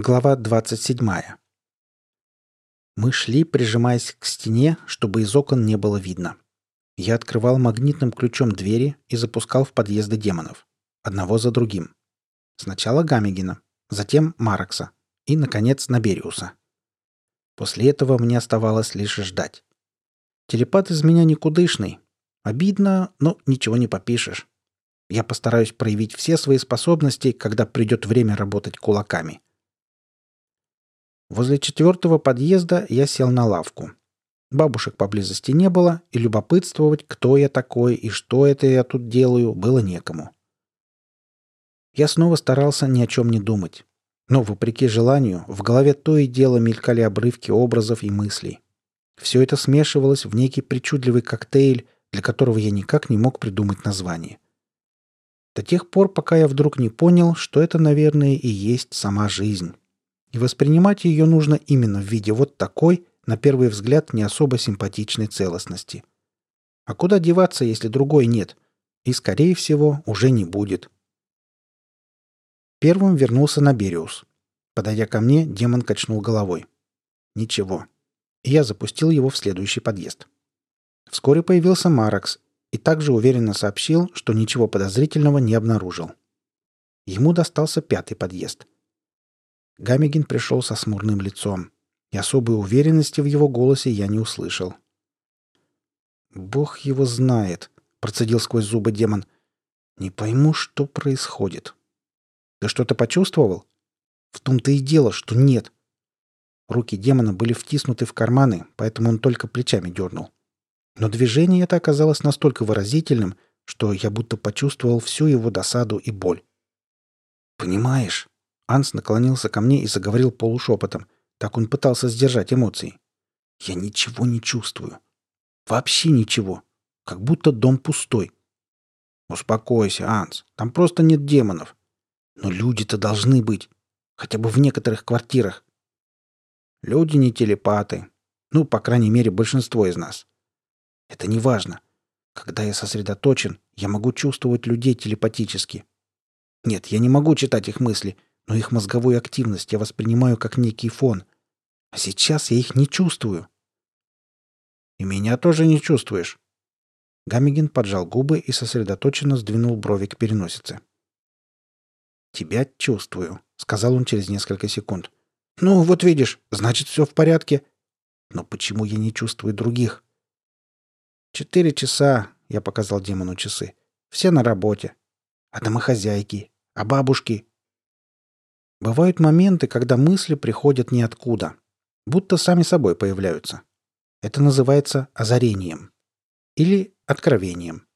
Глава 27. Мы шли, прижимаясь к стене, чтобы из окон не было видно. Я открывал магнитным ключом двери и запускал в подъезды демонов. Одного за другим. Сначала Гамигина, затем Маракса и, наконец, Набериуса. После этого мне оставалось лишь ждать. Телепат из меня никудышный. Обидно, но ничего не попишешь. Я постараюсь проявить все свои способности, когда придет время работать кулаками. Возле четвертого подъезда я сел на лавку. Бабушек поблизости не было, и любопытствовать, кто я такой и что это я тут делаю, было некому. Я снова старался ни о чем не думать. Но, вопреки желанию, в голове то и дело мелькали обрывки образов и мыслей. Все это смешивалось в некий причудливый коктейль, для которого я никак не мог придумать название. До тех пор, пока я вдруг не понял, что это, наверное, и есть сама жизнь и воспринимать ее нужно именно в виде вот такой, на первый взгляд, не особо симпатичной целостности. А куда деваться, если другой нет? И, скорее всего, уже не будет. Первым вернулся Набериус. Подойдя ко мне, демон качнул головой. Ничего. И я запустил его в следующий подъезд. Вскоре появился Маракс и также уверенно сообщил, что ничего подозрительного не обнаружил. Ему достался пятый подъезд — Гамигин пришел со смурным лицом, и особой уверенности в его голосе я не услышал. «Бог его знает», — процедил сквозь зубы демон. «Не пойму, что происходит». «Ты что-то почувствовал?» «В том-то и дело, что нет». Руки демона были втиснуты в карманы, поэтому он только плечами дернул. Но движение это оказалось настолько выразительным, что я будто почувствовал всю его досаду и боль. «Понимаешь?» Анс наклонился ко мне и заговорил полушепотом. Так он пытался сдержать эмоции. «Я ничего не чувствую. Вообще ничего. Как будто дом пустой. Успокойся, Анс. Там просто нет демонов. Но люди-то должны быть. Хотя бы в некоторых квартирах. Люди не телепаты. Ну, по крайней мере, большинство из нас. Это не важно. Когда я сосредоточен, я могу чувствовать людей телепатически. Нет, я не могу читать их мысли — но их мозговую активность я воспринимаю как некий фон. А сейчас я их не чувствую. И меня тоже не чувствуешь. Гамигин поджал губы и сосредоточенно сдвинул брови к переносице. «Тебя чувствую», — сказал он через несколько секунд. «Ну, вот видишь, значит, все в порядке. Но почему я не чувствую других?» «Четыре часа», — я показал демону часы. «Все на работе. А домохозяйки? А бабушки? Бывают моменты, когда мысли приходят ниоткуда, будто сами собой появляются. Это называется озарением. Или откровением.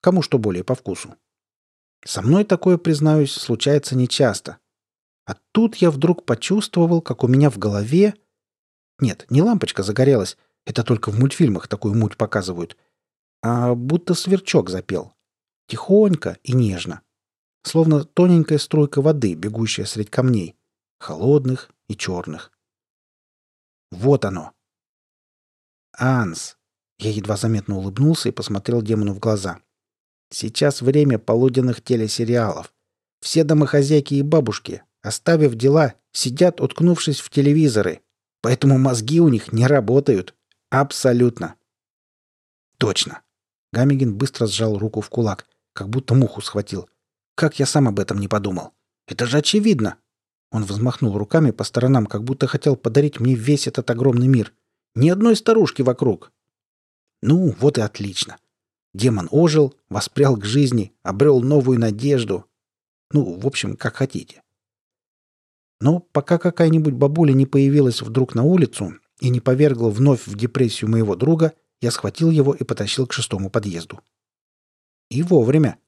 Кому что более по вкусу. Со мной такое, признаюсь, случается нечасто. А тут я вдруг почувствовал, как у меня в голове... Нет, не лампочка загорелась, это только в мультфильмах такую муть показывают, а будто сверчок запел. Тихонько и нежно словно тоненькая струйка воды, бегущая средь камней, холодных и черных. Вот оно. Анс. Я едва заметно улыбнулся и посмотрел демону в глаза. Сейчас время полуденных телесериалов. Все домохозяйки и бабушки, оставив дела, сидят, уткнувшись в телевизоры. Поэтому мозги у них не работают. Абсолютно. Точно. Гамигин быстро сжал руку в кулак, как будто муху схватил. Как я сам об этом не подумал? Это же очевидно!» Он взмахнул руками по сторонам, как будто хотел подарить мне весь этот огромный мир. Ни одной старушки вокруг. Ну, вот и отлично. Демон ожил, воспрял к жизни, обрел новую надежду. Ну, в общем, как хотите. Но пока какая-нибудь бабуля не появилась вдруг на улицу и не повергла вновь в депрессию моего друга, я схватил его и потащил к шестому подъезду. И вовремя.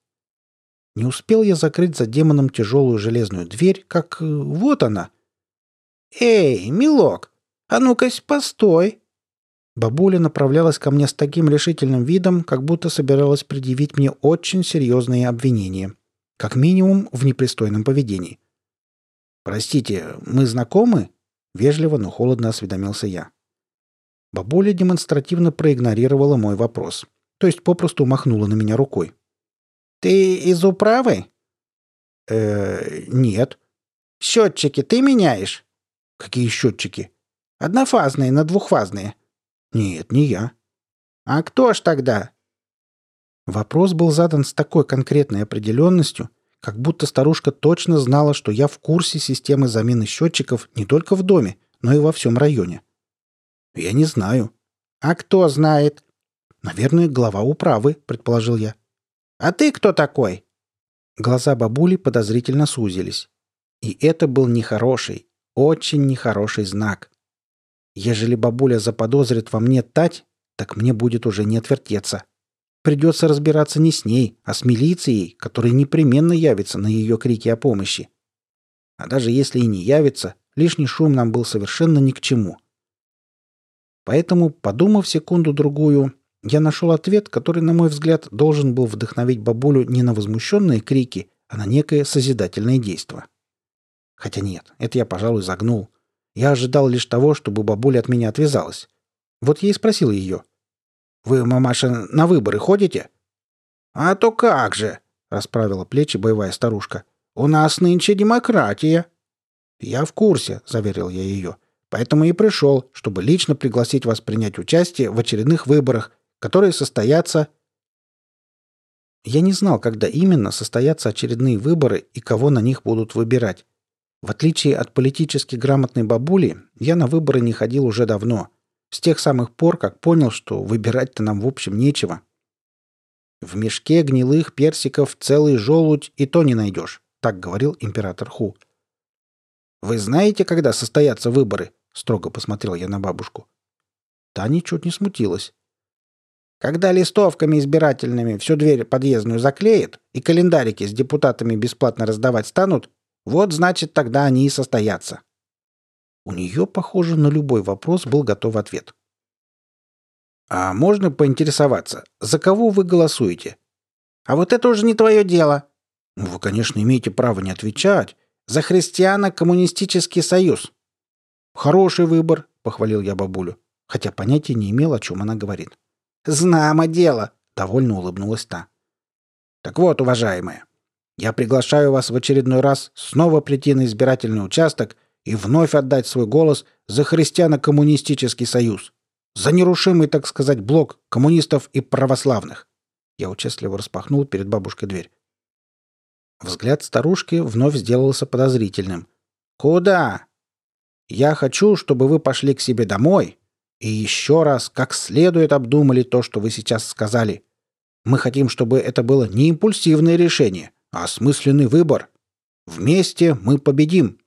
Не успел я закрыть за демоном тяжелую железную дверь, как э, вот она. «Эй, милок, а ну-ка, постой!» Бабуля направлялась ко мне с таким решительным видом, как будто собиралась предъявить мне очень серьезные обвинения. Как минимум в непристойном поведении. «Простите, мы знакомы?» — вежливо, но холодно осведомился я. Бабуля демонстративно проигнорировала мой вопрос, то есть попросту махнула на меня рукой. «Ты из управы?» «Э, нет». Счетчики ты меняешь? Какие счетчики? Однофазные на двухфазные. Нет, не я. А кто ж тогда? Вопрос был задан с такой конкретной определенностью, как будто старушка точно знала, что я в курсе системы замены счетчиков не только в доме, но и во всем районе. Я не знаю. А кто знает? Наверное, глава управы, предположил я. А ты кто такой? Глаза бабули подозрительно сузились. И это был нехороший, очень нехороший знак. Ежели бабуля заподозрит во мне тать, так мне будет уже не отвертеться. Придется разбираться не с ней, а с милицией, которая непременно явится на ее крики о помощи. А даже если и не явится, лишний шум нам был совершенно ни к чему. Поэтому, подумав секунду-другую, я нашел ответ, который, на мой взгляд, должен был вдохновить бабулю не на возмущенные крики, а на некое созидательное действо. Хотя нет, это я, пожалуй, загнул. Я ожидал лишь того, чтобы бабуля от меня отвязалась. Вот я и спросил ее. «Вы, мамаша, на выборы ходите?» «А то как же!» — расправила плечи боевая старушка. «У нас нынче демократия!» «Я в курсе», — заверил я ее. «Поэтому и пришел, чтобы лично пригласить вас принять участие в очередных выборах, которые состоятся...» Я не знал, когда именно состоятся очередные выборы и кого на них будут выбирать. В отличие от политически грамотной бабули, я на выборы не ходил уже давно. С тех самых пор, как понял, что выбирать-то нам в общем нечего. В мешке гнилых персиков целый желудь и то не найдешь, так говорил император Ху. «Вы знаете, когда состоятся выборы?» — строго посмотрел я на бабушку. Та ничуть не смутилась. «Когда листовками избирательными всю дверь подъездную заклеят и календарики с депутатами бесплатно раздавать станут, вот, значит, тогда они и состоятся. У нее, похоже, на любой вопрос был готов ответ. «А можно поинтересоваться, за кого вы голосуете?» «А вот это уже не твое дело». «Ну, вы, конечно, имеете право не отвечать. За христиано-коммунистический союз». «Хороший выбор», — похвалил я бабулю, хотя понятия не имел, о чем она говорит. «Знамо дело», — довольно улыбнулась та. «Так вот, уважаемая, я приглашаю вас в очередной раз снова прийти на избирательный участок и вновь отдать свой голос за христиано-коммунистический союз. За нерушимый, так сказать, блок коммунистов и православных. Я участливо распахнул перед бабушкой дверь. Взгляд старушки вновь сделался подозрительным. «Куда?» «Я хочу, чтобы вы пошли к себе домой и еще раз как следует обдумали то, что вы сейчас сказали. Мы хотим, чтобы это было не импульсивное решение, осмысленный выбор. Вместе мы победим.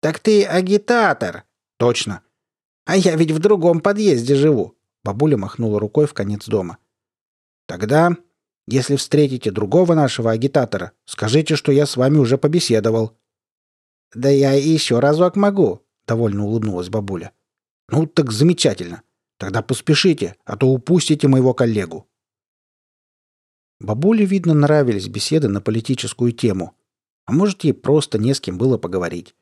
Так ты агитатор. Точно. А я ведь в другом подъезде живу. Бабуля махнула рукой в конец дома. Тогда, если встретите другого нашего агитатора, скажите, что я с вами уже побеседовал. Да я еще разок могу, довольно улыбнулась бабуля. Ну так замечательно. Тогда поспешите, а то упустите моего коллегу. Бабуле, видно, нравились беседы на политическую тему. А может, ей просто не с кем было поговорить.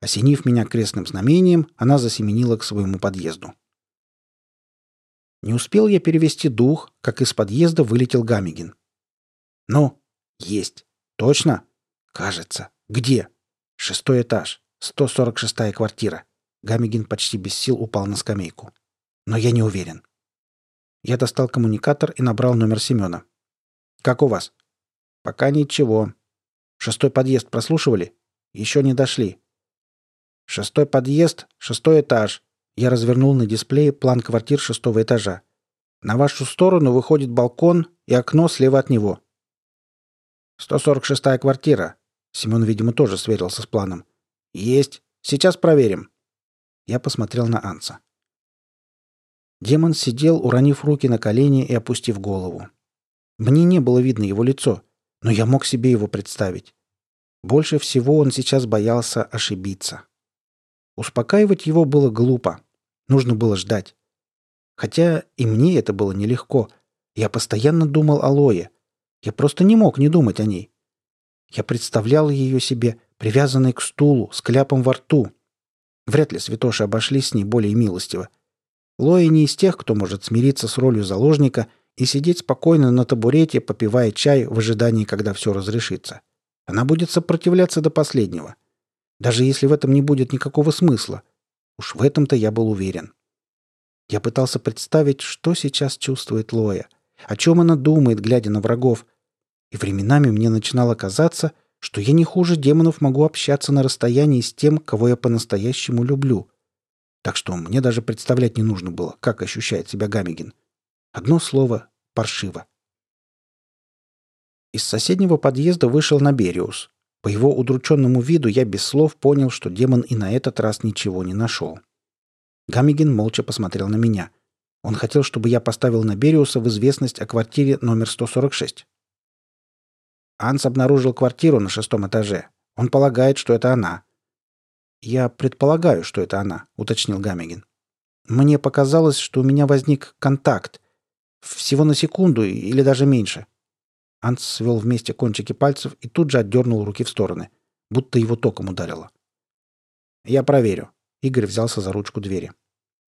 Осенив меня крестным знамением, она засеменила к своему подъезду. Не успел я перевести дух, как из подъезда вылетел Гамигин. «Ну, есть. Точно? Кажется. Где? Шестой этаж. 146-я квартира». Гамигин почти без сил упал на скамейку. «Но я не уверен». Я достал коммуникатор и набрал номер Семена. Как у вас? Пока ничего. Шестой подъезд прослушивали? Еще не дошли. Шестой подъезд, шестой этаж. Я развернул на дисплее план квартир шестого этажа. На вашу сторону выходит балкон и окно слева от него. 146-я квартира. Семен, видимо, тоже сверился с планом. Есть. Сейчас проверим. Я посмотрел на Анса. Демон сидел, уронив руки на колени и опустив голову. Мне не было видно его лицо, но я мог себе его представить. Больше всего он сейчас боялся ошибиться. Успокаивать его было глупо. Нужно было ждать. Хотя и мне это было нелегко. Я постоянно думал о Лое. Я просто не мог не думать о ней. Я представлял ее себе, привязанной к стулу, с кляпом во рту. Вряд ли святоши обошлись с ней более милостиво. Лоя не из тех, кто может смириться с ролью заложника и сидеть спокойно на табурете, попивая чай в ожидании, когда все разрешится. Она будет сопротивляться до последнего. Даже если в этом не будет никакого смысла. Уж в этом-то я был уверен. Я пытался представить, что сейчас чувствует Лоя, о чем она думает, глядя на врагов. И временами мне начинало казаться, что я не хуже демонов могу общаться на расстоянии с тем, кого я по-настоящему люблю. Так что мне даже представлять не нужно было, как ощущает себя Гамигин. Одно слово — паршиво. Из соседнего подъезда вышел Набериус. По его удрученному виду я без слов понял, что демон и на этот раз ничего не нашел. Гамигин молча посмотрел на меня. Он хотел, чтобы я поставил Набериуса в известность о квартире номер 146. Анс обнаружил квартиру на шестом этаже. Он полагает, что это она. «Я предполагаю, что это она», — уточнил Гамигин. «Мне показалось, что у меня возник контакт. Всего на секунду или даже меньше». Анс свел вместе кончики пальцев и тут же отдернул руки в стороны, будто его током ударило. «Я проверю». Игорь взялся за ручку двери.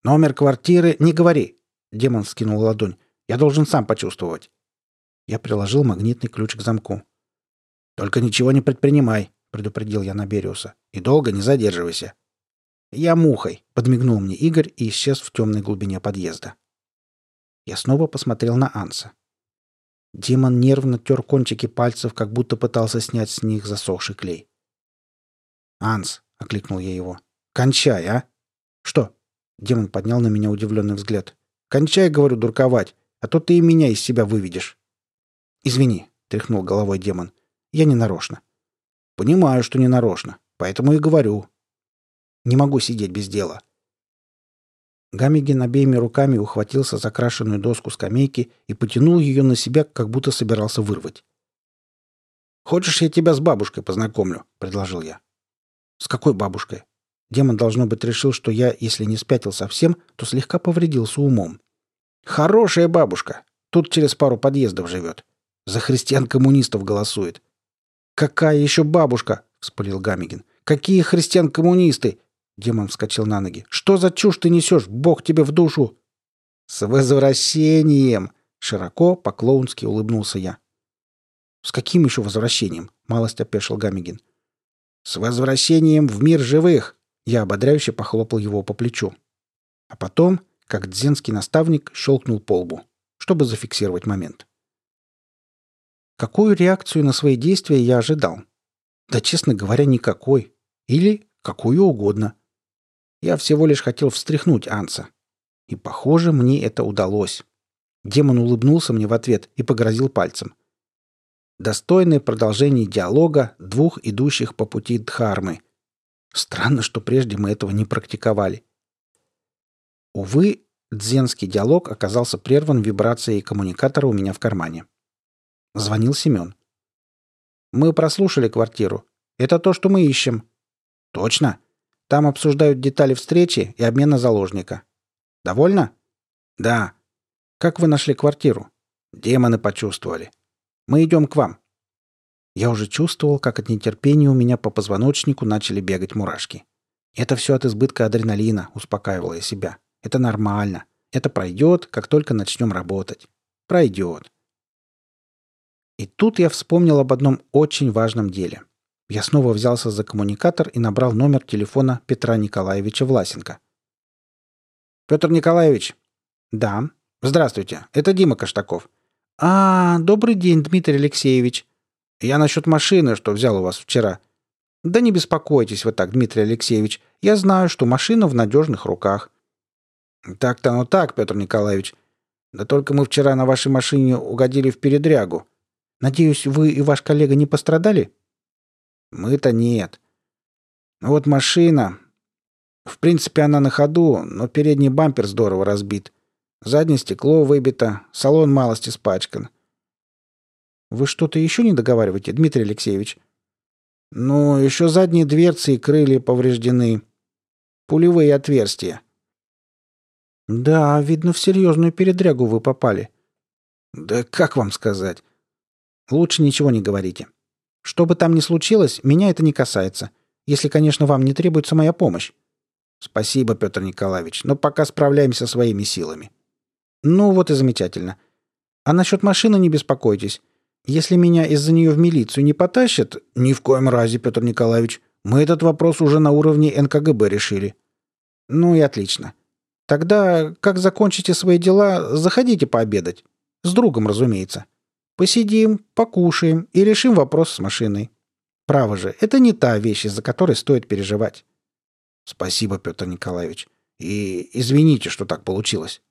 «Номер квартиры не говори!» Демон скинул ладонь. «Я должен сам почувствовать». Я приложил магнитный ключ к замку. «Только ничего не предпринимай», — предупредил я Набериуса. «И долго не задерживайся». «Я мухой», — подмигнул мне Игорь и исчез в темной глубине подъезда. Я снова посмотрел на Анса. Демон нервно тер кончики пальцев, как будто пытался снять с них засохший клей. «Анс», — окликнул я его, — «кончай, а?» «Что?» — демон поднял на меня удивленный взгляд. «Кончай, — говорю, — дурковать, а то ты и меня из себя выведешь». «Извини», — тряхнул головой демон, — «я не нарочно». «Понимаю, что не нарочно, поэтому и говорю». «Не могу сидеть без дела. Гамигин обеими руками ухватился за крашеную доску скамейки и потянул ее на себя, как будто собирался вырвать. «Хочешь, я тебя с бабушкой познакомлю?» — предложил я. «С какой бабушкой?» Демон, должно быть, решил, что я, если не спятил совсем, то слегка повредился умом. «Хорошая бабушка. Тут через пару подъездов живет. За христиан-коммунистов голосует». «Какая еще бабушка?» — вспылил Гамигин. «Какие христиан-коммунисты? Демон вскочил на ноги. «Что за чушь ты несешь? Бог тебе в душу!» «С возвращением!» Широко, по-клоунски улыбнулся я. «С каким еще возвращением?» — малость опешил Гамигин. «С возвращением в мир живых!» Я ободряюще похлопал его по плечу. А потом, как дзенский наставник, щелкнул по лбу, чтобы зафиксировать момент. Какую реакцию на свои действия я ожидал? Да, честно говоря, никакой. Или какую угодно. Я всего лишь хотел встряхнуть Анса. И, похоже, мне это удалось. Демон улыбнулся мне в ответ и погрозил пальцем. Достойное продолжение диалога двух идущих по пути Дхармы. Странно, что прежде мы этого не практиковали. Увы, дзенский диалог оказался прерван вибрацией коммуникатора у меня в кармане. Звонил Семен. «Мы прослушали квартиру. Это то, что мы ищем». «Точно?» Там обсуждают детали встречи и обмена заложника. Довольно? Да. Как вы нашли квартиру? Демоны почувствовали. Мы идем к вам. Я уже чувствовал, как от нетерпения у меня по позвоночнику начали бегать мурашки. Это все от избытка адреналина, успокаивала я себя. Это нормально. Это пройдет, как только начнем работать. Пройдет. И тут я вспомнил об одном очень важном деле. Я снова взялся за коммуникатор и набрал номер телефона Петра Николаевича Власенко. «Петр Николаевич!» «Да. Здравствуйте. Это Дима Каштаков». «А, добрый день, Дмитрий Алексеевич. Я насчет машины, что взял у вас вчера». «Да не беспокойтесь вы так, Дмитрий Алексеевич. Я знаю, что машина в надежных руках». «Так-то оно так, Петр Николаевич. Да только мы вчера на вашей машине угодили в передрягу. Надеюсь, вы и ваш коллега не пострадали?» Мы-то нет. Ну вот машина. В принципе, она на ходу, но передний бампер здорово разбит. Заднее стекло выбито, салон малость испачкан. Вы что-то еще не договариваете, Дмитрий Алексеевич? Ну, еще задние дверцы и крылья повреждены. Пулевые отверстия. Да, видно, в серьезную передрягу вы попали. Да как вам сказать? Лучше ничего не говорите. Что бы там ни случилось, меня это не касается. Если, конечно, вам не требуется моя помощь. Спасибо, Петр Николаевич, но пока справляемся своими силами. Ну вот и замечательно. А насчет машины не беспокойтесь. Если меня из-за нее в милицию не потащат... Ни в коем разе, Петр Николаевич. Мы этот вопрос уже на уровне НКГБ решили». «Ну и отлично. Тогда, как закончите свои дела, заходите пообедать. С другом, разумеется. Посидим, покушаем и решим вопрос с машиной. Право же, это не та вещь, из-за которой стоит переживать». «Спасибо, Петр Николаевич. И извините, что так получилось».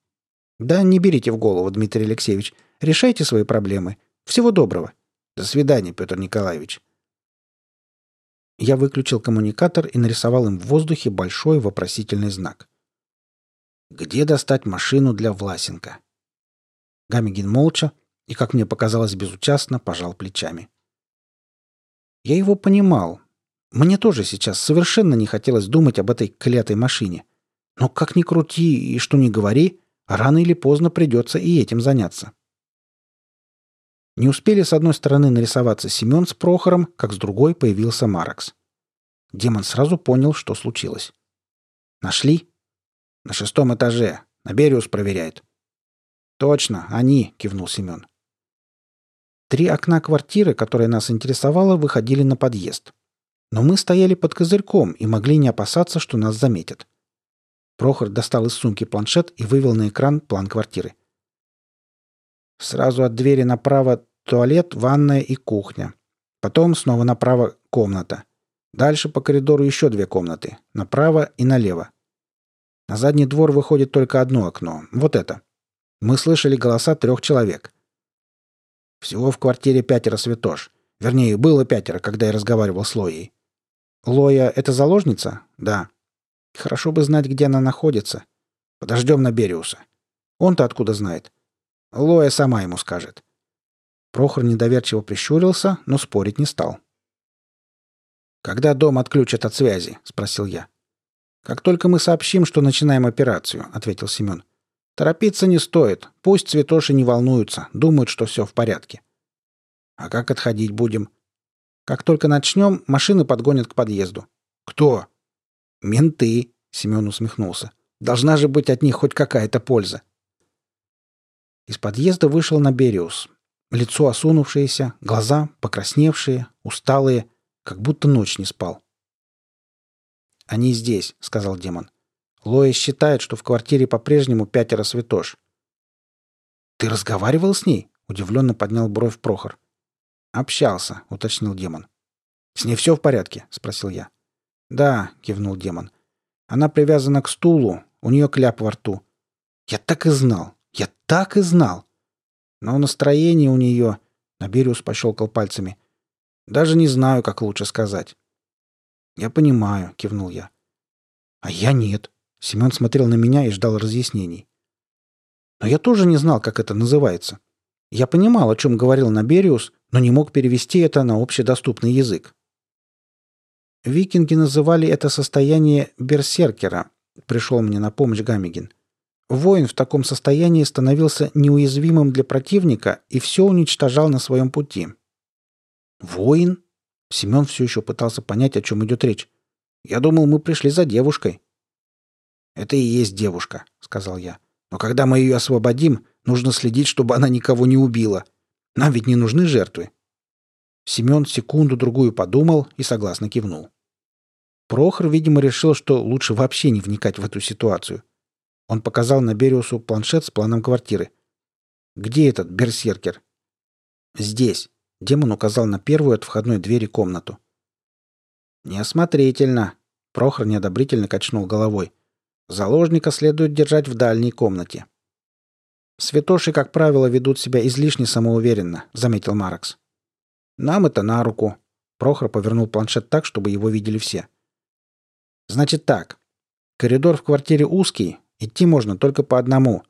«Да не берите в голову, Дмитрий Алексеевич. Решайте свои проблемы. Всего доброго». «До свидания, Петр Николаевич». Я выключил коммуникатор и нарисовал им в воздухе большой вопросительный знак. Где достать машину для Власенко? Гамигин молча и, как мне показалось, безучастно пожал плечами. Я его понимал. Мне тоже сейчас совершенно не хотелось думать об этой клятой машине. Но как ни крути и что ни говори, рано или поздно придется и этим заняться. Не успели с одной стороны нарисоваться Семен с Прохором, как с другой появился Маракс. Демон сразу понял, что случилось. «Нашли?» «На шестом этаже. На Бериус проверяет». «Точно, они», — кивнул Семен. Три окна квартиры, которая нас интересовала, выходили на подъезд. Но мы стояли под козырьком и могли не опасаться, что нас заметят. Прохор достал из сумки планшет и вывел на экран план квартиры. Сразу от двери направо туалет, ванная и кухня. Потом снова направо комната. Дальше по коридору еще две комнаты. Направо и налево. На задний двор выходит только одно окно. Вот это. Мы слышали голоса трех человек. Всего в квартире пятеро святош. Вернее, было пятеро, когда я разговаривал с Лоей. Лоя — это заложница? Да. Хорошо бы знать, где она находится. Подождем на Бериуса. Он-то откуда знает? Лоя сама ему скажет. Прохор недоверчиво прищурился, но спорить не стал. «Когда дом отключат от связи?» — спросил я. «Как только мы сообщим, что начинаем операцию», — ответил Семен. «Торопиться не стоит. Пусть цветоши не волнуются, думают, что все в порядке». «А как отходить будем?» «Как только начнем, машины подгонят к подъезду». «Кто?» «Менты», — Семен усмехнулся. «Должна же быть от них хоть какая-то польза». Из подъезда вышел Набериус. Лицо осунувшееся, глаза покрасневшие, усталые, как будто ночь не спал. «Они здесь», — сказал демон. «Лоя считает, что в квартире по-прежнему пятеро святош». «Ты разговаривал с ней?» — удивленно поднял бровь Прохор. «Общался», — уточнил демон. «С ней все в порядке?» — спросил я. «Да», — кивнул демон. «Она привязана к стулу, у нее кляп во рту». «Я так и знал! Я так и знал!» Но настроение у нее... Набериус пощелкал пальцами. Даже не знаю, как лучше сказать. «Я понимаю», — кивнул я. «А я нет». Семен смотрел на меня и ждал разъяснений. Но я тоже не знал, как это называется. Я понимал, о чем говорил Набериус, но не мог перевести это на общедоступный язык. Викинги называли это состояние берсеркера, пришел мне на помощь Гамигин. Воин в таком состоянии становился неуязвимым для противника и все уничтожал на своем пути. «Воин?» Семен все еще пытался понять, о чем идет речь. «Я думал, мы пришли за девушкой». «Это и есть девушка», — сказал я. «Но когда мы ее освободим, нужно следить, чтобы она никого не убила. Нам ведь не нужны жертвы». Семен секунду-другую подумал и согласно кивнул. Прохор, видимо, решил, что лучше вообще не вникать в эту ситуацию. Он показал на Бериусу планшет с планом квартиры. «Где этот берсеркер?» «Здесь», — демон указал на первую от входной двери комнату. «Неосмотрительно», — Прохор неодобрительно качнул головой. «Заложника следует держать в дальней комнате». «Святоши, как правило, ведут себя излишне самоуверенно», — заметил Маракс. «Нам это на руку». Прохор повернул планшет так, чтобы его видели все. «Значит так. Коридор в квартире узкий, Идти можно только по одному.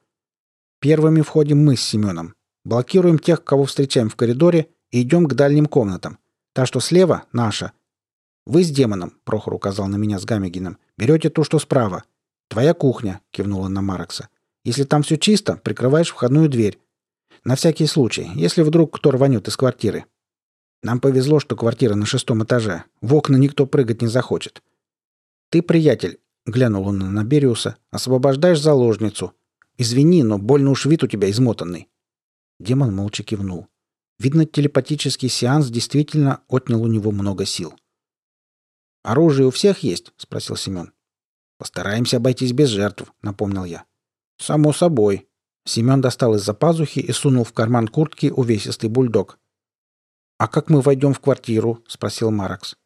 Первыми входим мы с Семеном. Блокируем тех, кого встречаем в коридоре, и идем к дальним комнатам. Та, что слева, наша. Вы с демоном, Прохор указал на меня с Гамегином, берете ту, что справа. Твоя кухня, кивнула на Маракса. Если там все чисто, прикрываешь входную дверь. На всякий случай, если вдруг кто рванет из квартиры. Нам повезло, что квартира на шестом этаже. В окна никто прыгать не захочет. Ты, приятель, Глянул он на Бериуса. «Освобождаешь заложницу. Извини, но больно уж вид у тебя измотанный». Демон молча кивнул. Видно, телепатический сеанс действительно отнял у него много сил. «Оружие у всех есть?» — спросил Семен. «Постараемся обойтись без жертв», — напомнил я. «Само собой». Семен достал из-за пазухи и сунул в карман куртки увесистый бульдог. «А как мы войдем в квартиру?» — спросил Маракс.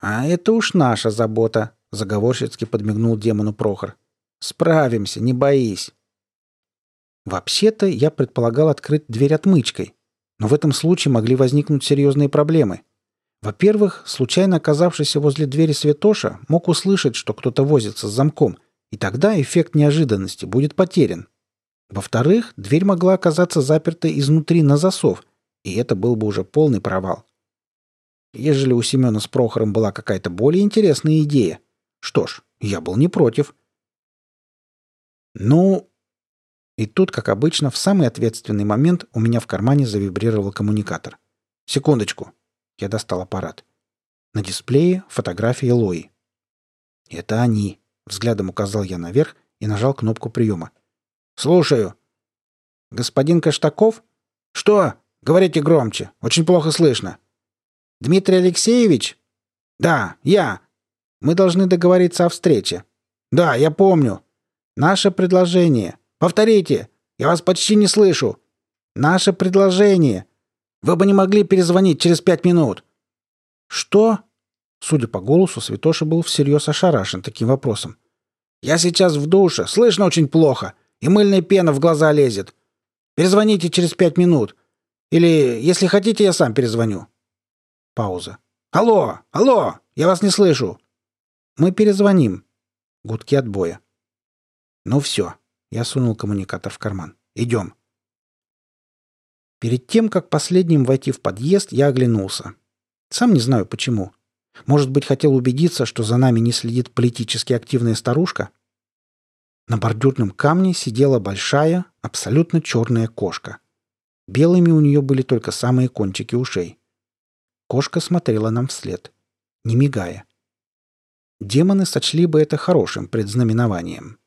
«А это уж наша забота», — заговорщицки подмигнул демону Прохор. «Справимся, не боись». Вообще-то я предполагал открыть дверь отмычкой, но в этом случае могли возникнуть серьезные проблемы. Во-первых, случайно оказавшийся возле двери Святоша мог услышать, что кто-то возится с замком, и тогда эффект неожиданности будет потерян. Во-вторых, дверь могла оказаться запертой изнутри на засов, и это был бы уже полный провал. Ежели у Семена с Прохором была какая-то более интересная идея, что ж, я был не против. Ну, и тут, как обычно, в самый ответственный момент у меня в кармане завибрировал коммуникатор. Секундочку. Я достал аппарат. На дисплее фотография Лои. «Это они», — взглядом указал я наверх и нажал кнопку приема. «Слушаю». «Господин Каштаков?» «Что? Говорите громче. Очень плохо слышно». «Дмитрий Алексеевич?» «Да, я. Мы должны договориться о встрече». «Да, я помню». «Наше предложение. Повторите. Я вас почти не слышу». «Наше предложение. Вы бы не могли перезвонить через пять минут». «Что?» Судя по голосу, Святоша был всерьез ошарашен таким вопросом. «Я сейчас в душе. Слышно очень плохо. И мыльная пена в глаза лезет. Перезвоните через пять минут. Или, если хотите, я сам перезвоню». Пауза. «Алло! Алло! Я вас не слышу!» «Мы перезвоним». Гудки отбоя. «Ну все». Я сунул коммуникатор в карман. «Идем». Перед тем, как последним войти в подъезд, я оглянулся. Сам не знаю почему. Может быть, хотел убедиться, что за нами не следит политически активная старушка? На бордюрном камне сидела большая, абсолютно черная кошка. Белыми у нее были только самые кончики ушей. Кошка смотрела нам вслед, не мигая. Демоны сочли бы это хорошим предзнаменованием.